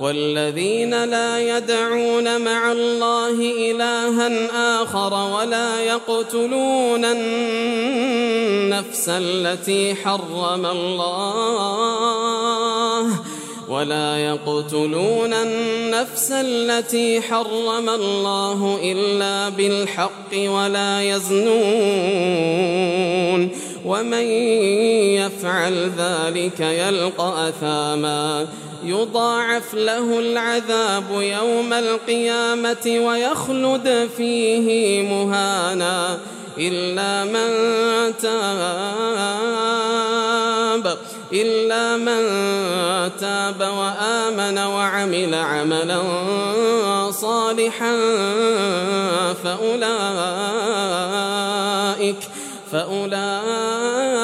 والذين لا يدعون مع الله إلها آخر ولا يقتلون النفس التي حرم الله ولا يقتلون النفس التي حرم الله إلا بالحق ولا يزنون ومن يفعل ذلك يلقى أثاما يضاعف له العذاب يوم القيامة ويخلد فيه مهانا إلا من تاب إلا من تاب وآمن وعمل عملا صالحا فأولئك فأولئك